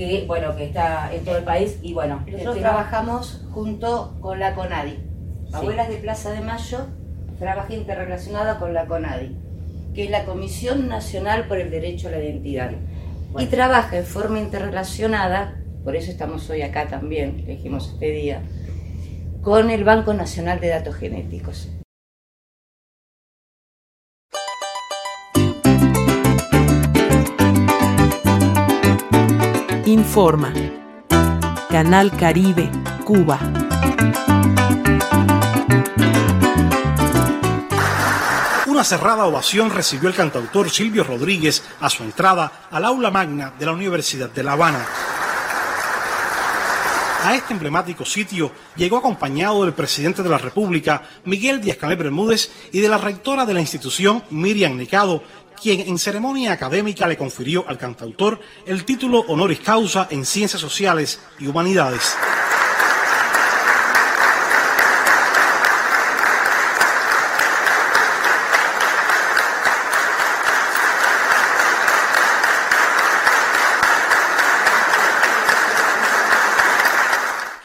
que, bueno, que está en todo el país y bueno. Nosotros trabajamos junto con la CONADI. Abuelas de Plaza de Mayo trabaja interrelacionada con la CONADI, que es la Comisión Nacional por el Derecho a la Identidad. Y trabaja en forma interrelacionada por eso estamos hoy acá también, dijimos este día, con el Banco Nacional de Datos Genéticos. Informa. Canal Caribe, Cuba. Una cerrada ovación recibió el cantautor Silvio Rodríguez a su entrada al aula magna de la Universidad de La Habana. A este emblemático sitio llegó acompañado del presidente de la República, Miguel Díaz-Canel Bermúdez, y de la rectora de la institución, Miriam Nicado, quien en ceremonia académica le confirió al cantautor el título honoris causa en Ciencias Sociales y Humanidades.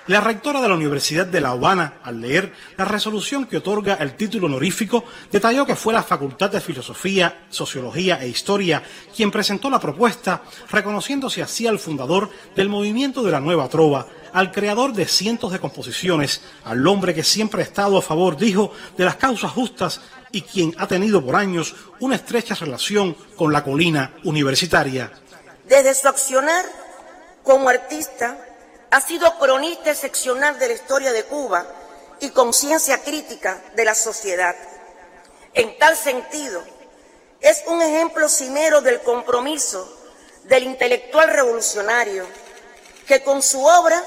La rectora de la Universidad de La Habana, al leer la resolución que otorga el título honorífico, detalló que fue la Facultad de Filosofía, Sociología e Historia quien presentó la propuesta, reconociéndose así al fundador del movimiento de la Nueva Trova, al creador de cientos de composiciones, al hombre que siempre ha estado a favor, dijo, de las causas justas y quien ha tenido por años una estrecha relación con la colina universitaria. Desde su accionar como artista, ha sido cronista excepcional de la historia de Cuba y conciencia crítica de la sociedad. En tal sentido, es un ejemplo cimero del compromiso del intelectual revolucionario que con su obra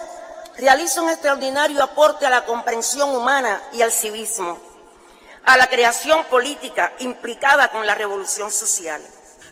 realiza un extraordinario aporte a la comprensión humana y al civismo, a la creación política implicada con la revolución social.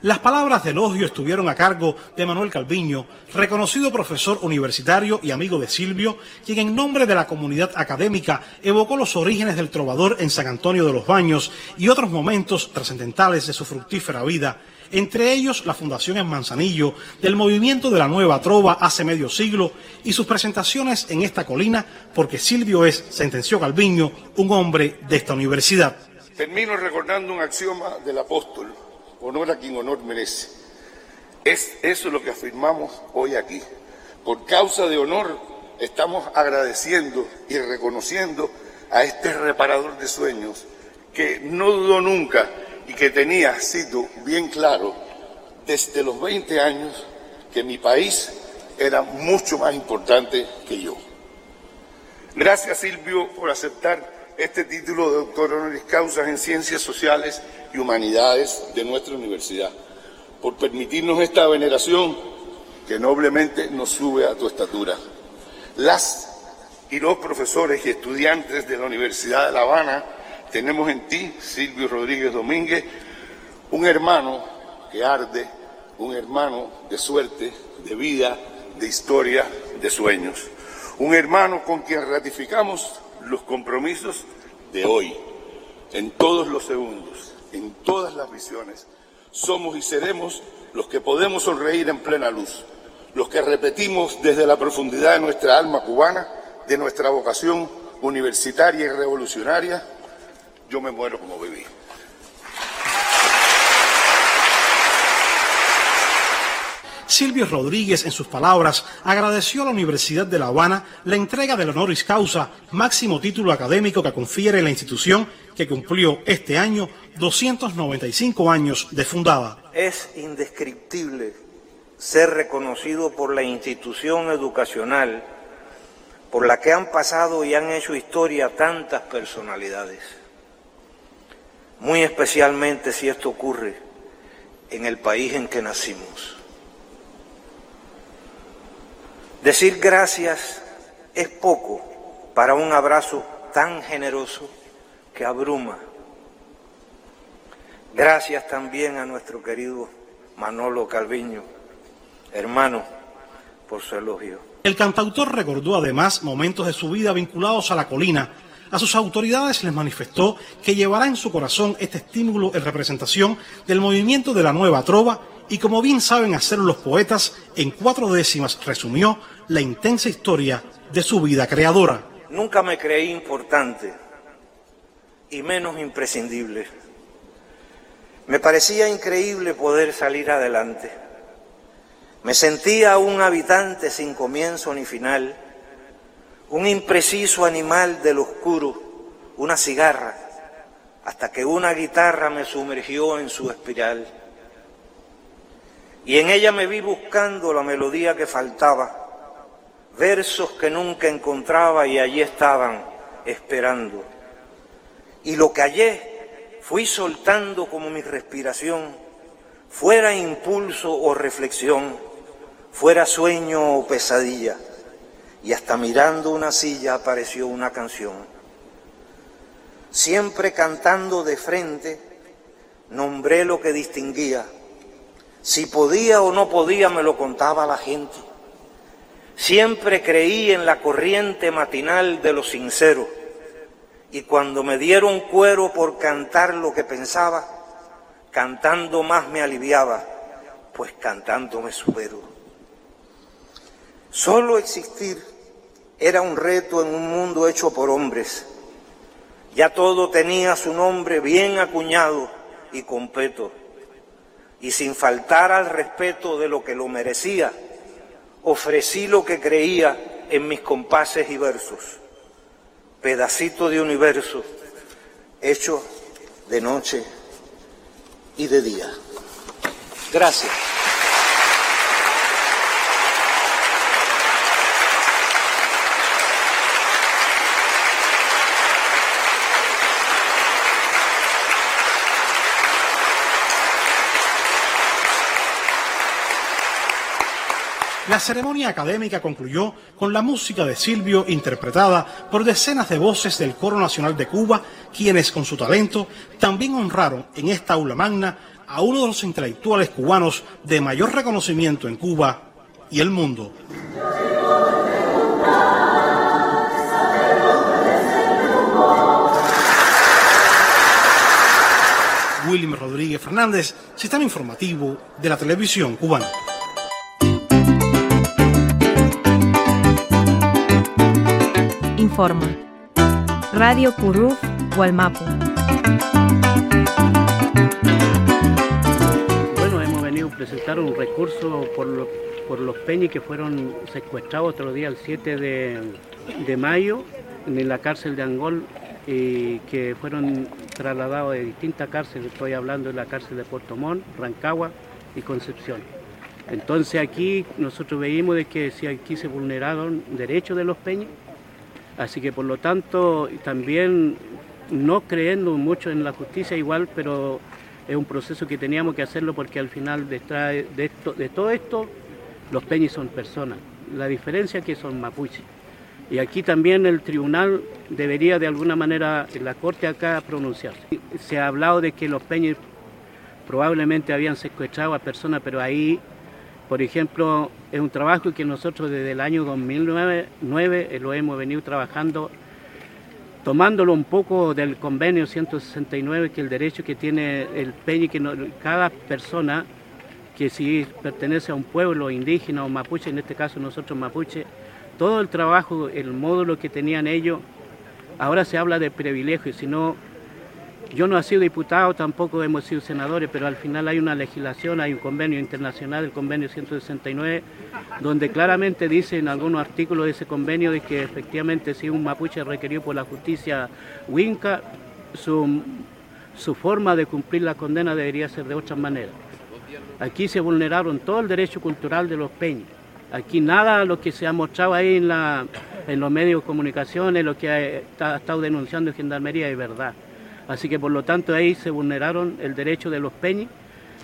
Las palabras de elogio estuvieron a cargo de Manuel Calviño, reconocido profesor universitario y amigo de Silvio, quien en nombre de la comunidad académica evocó los orígenes del trovador en San Antonio de los Baños y otros momentos trascendentales de su fructífera vida, entre ellos la fundación en Manzanillo del movimiento de la Nueva Trova hace medio siglo y sus presentaciones en esta colina porque Silvio es, sentenció Calviño, un hombre de esta universidad. Termino recordando un axioma del apóstol, honor a quien honor merece. Es eso lo que afirmamos hoy aquí. Por causa de honor estamos agradeciendo y reconociendo a este reparador de sueños que no dudó nunca y que tenía, cito, bien claro desde los 20 años que mi país era mucho más importante que yo. Gracias Silvio por aceptar este título de doctor honoris causa en Ciencias Sociales y Humanidades de nuestra universidad, por permitirnos esta veneración que noblemente nos sube a tu estatura. Las y los profesores y estudiantes de la Universidad de La Habana tenemos en ti, Silvio Rodríguez Domínguez, un hermano que arde, un hermano de suerte, de vida, de historia, de sueños. Un hermano con quien ratificamos los compromisos de hoy, en todos los segundos, en todas las visiones. Somos y seremos los que podemos sonreír en plena luz, los que repetimos desde la profundidad de nuestra alma cubana, de nuestra vocación universitaria y revolucionaria, yo me muero como viví. Silvio Rodríguez, en sus palabras, agradeció a la Universidad de La Habana la entrega del honoris causa, máximo título académico que confiere la institución que cumplió este año 295 años de fundada. Es indescriptible ser reconocido por la institución educacional por la que han pasado y han hecho historia tantas personalidades muy especialmente si esto ocurre en el país en que nacimos. Decir gracias es poco para un abrazo tan generoso que abruma. Gracias también a nuestro querido Manolo Calviño, hermano, por su elogio. El cantautor recordó además momentos de su vida vinculados a la colina a sus autoridades les manifestó que llevará en su corazón este estímulo en representación del movimiento de la nueva trova y como bien saben hacer los poetas, en cuatro décimas resumió la intensa historia de su vida creadora. Nunca me creí importante y menos imprescindible. Me parecía increíble poder salir adelante. Me sentía un habitante sin comienzo ni final un impreciso animal del oscuro, una cigarra, hasta que una guitarra me sumergió en su espiral. Y en ella me vi buscando la melodía que faltaba, versos que nunca encontraba y allí estaban esperando. Y lo que hallé fui soltando como mi respiración, fuera impulso o reflexión, fuera sueño o pesadilla y hasta mirando una silla apareció una canción. Siempre cantando de frente, nombré lo que distinguía. Si podía o no podía me lo contaba la gente. Siempre creí en la corriente matinal de lo sincero. Y cuando me dieron cuero por cantar lo que pensaba, cantando más me aliviaba, pues cantando me supero. Solo existir era un reto en un mundo hecho por hombres. Ya todo tenía su nombre bien acuñado y completo. Y sin faltar al respeto de lo que lo merecía, ofrecí lo que creía en mis compases y versos. Pedacito de universo hecho de noche y de día. Gracias. La ceremonia académica concluyó con la música de Silvio interpretada por decenas de voces del Coro Nacional de Cuba, quienes con su talento también honraron en esta aula magna a uno de los intelectuales cubanos de mayor reconocimiento en Cuba y el mundo. William Rodríguez Fernández, Sistema Informativo de la Televisión Cubana. Informa. Radio Curruf, Gualmapu. Bueno, hemos venido a presentar un recurso por, lo- por los peñis que fueron secuestrados otro día, el 7 de, mayo, en la cárcel de Angol, y que fueron trasladados de distintas cárceles. Estoy hablando de la cárcel de Puerto Montt, Rancagua y Concepción. Entonces aquí nosotros veíamos de que si aquí se vulneraron derechos de los peñas, así que por lo tanto también no creyendo mucho en la justicia igual, pero es un proceso que teníamos que hacerlo porque al final de, esto, de todo esto los peñis son personas. La diferencia es que son mapuches. Y aquí también el tribunal debería de alguna manera, la corte acá, pronunciarse. Se ha hablado de que los peñis probablemente habían secuestrado a personas, pero ahí, por ejemplo, es un trabajo que nosotros desde el año 2009 nueve, eh, lo hemos venido trabajando, tomándolo un poco del convenio 169, que el derecho que tiene el peñi, que cada persona que si pertenece a un pueblo indígena o mapuche, en este caso nosotros mapuche, todo el trabajo, el módulo que tenían ellos, ahora se habla de privilegios, sino yo no he sido diputado, tampoco hemos sido senadores, pero al final hay una legislación, hay un convenio internacional, el convenio 169, donde claramente dice en algunos artículos de ese convenio de que efectivamente si un mapuche requerido por la justicia Winca, su, su forma de cumplir la condena debería ser de otra manera. Aquí se vulneraron todo el derecho cultural de los peñas. Aquí nada lo que se ha mostrado ahí en, la, en los medios de comunicaciones, lo que ha, ha estado denunciando Gendarmería es verdad. Así que por lo tanto ahí se vulneraron el derecho de los peñas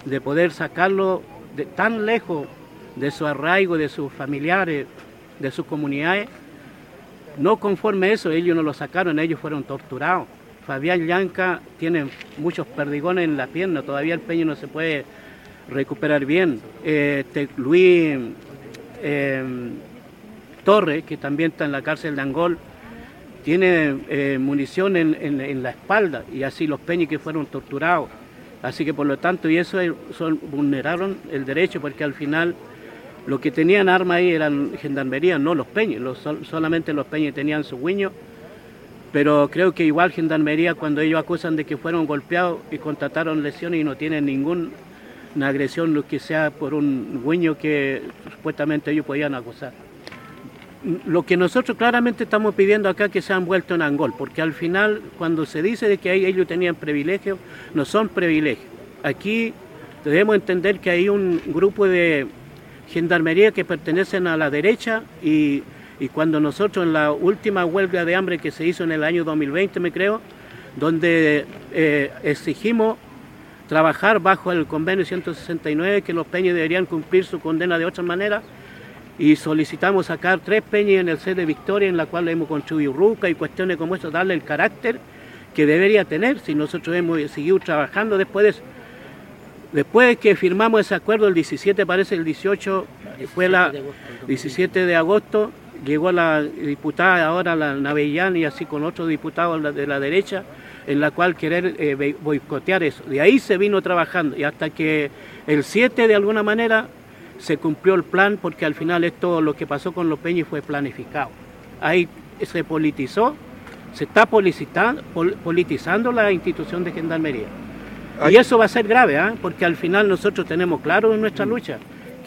de poder sacarlo de, tan lejos de su arraigo, de sus familiares, de sus comunidades. No conforme a eso, ellos no lo sacaron, ellos fueron torturados. Fabián Llanca tiene muchos perdigones en la pierna, todavía el peño no se puede recuperar bien. Este, Luis eh, Torres, que también está en la cárcel de Angol, tiene eh, munición en, en- la espalda y así los peñis que fueron torturados. Así que por lo tanto, y eso vulneraron el derecho porque al final lo que tenían armas ahí eran gendarmería, no los peños, los- sol- solamente los peños tenían su guiño. Pero creo que igual gendarmería cuando ellos acusan de que fueron golpeados y contrataron lesiones y no tienen ninguna agresión, lo que sea por un guiño que supuestamente ellos podían acusar lo que nosotros claramente estamos pidiendo acá que se han vuelto en Angol, porque al final cuando se dice de que ellos tenían privilegios, no son privilegios. Aquí debemos entender que hay un grupo de gendarmería que pertenecen a la derecha y, y cuando nosotros en la última huelga de hambre que se hizo en el año 2020, me creo, donde eh, exigimos trabajar bajo el convenio 169, que los peñas deberían cumplir su condena de otra manera, y solicitamos sacar tres peñas en el sede de Victoria, en la cual hemos construido ruca y cuestiones como eso, darle el carácter que debería tener si nosotros hemos seguido trabajando después de eso. Después que firmamos ese acuerdo, el 17, parece el 18, fue la 17 de agosto, llegó la diputada ahora, la Navellán, y así con otros diputados de la derecha, en la cual querer eh, boicotear eso. De ahí se vino trabajando y hasta que el 7 de alguna manera se cumplió el plan porque al final esto lo que pasó con los peñas fue planificado. Ahí se politizó, se está politizando, politizando la institución de gendarmería. Y eso va a ser grave, ¿ah? porque al final nosotros tenemos claro en nuestra lucha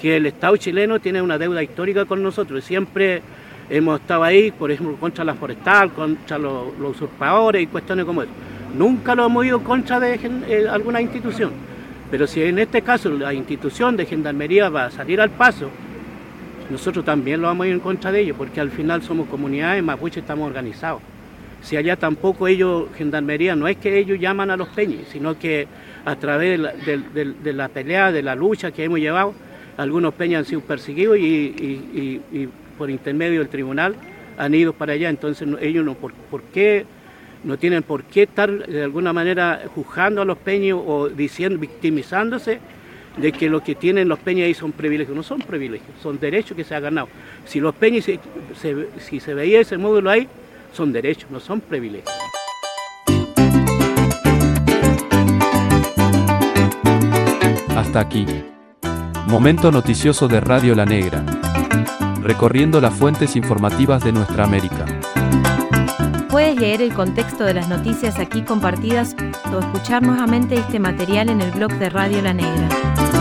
que el Estado chileno tiene una deuda histórica con nosotros. Siempre hemos estado ahí, por ejemplo, contra la forestal, contra los, los usurpadores y cuestiones como eso. Nunca lo hemos ido contra de eh, alguna institución. Pero si en este caso la institución de gendarmería va a salir al paso, nosotros también lo vamos a ir en contra de ellos, porque al final somos comunidades, mapuche estamos organizados. Si allá tampoco ellos, gendarmería, no es que ellos llaman a los peñes, sino que a través de la, de- la pelea, de la lucha que hemos llevado, algunos peñas han sido perseguidos y, y- y- por intermedio del tribunal han ido para allá. Entonces ellos no, ¿por, por qué? No tienen por qué estar de alguna manera juzgando a los peños o diciendo, victimizándose de que lo que tienen los peñas ahí son privilegios. No son privilegios, son derechos que se han ganado. Si los peñas, se- si se veía ese módulo ahí, son derechos, no son privilegios. hasta aquí. Momento noticioso de Radio La Negra. Recorriendo las fuentes informativas de nuestra América. Puedes leer el contexto de las noticias aquí compartidas o escuchar nuevamente este material en el blog de Radio La Negra.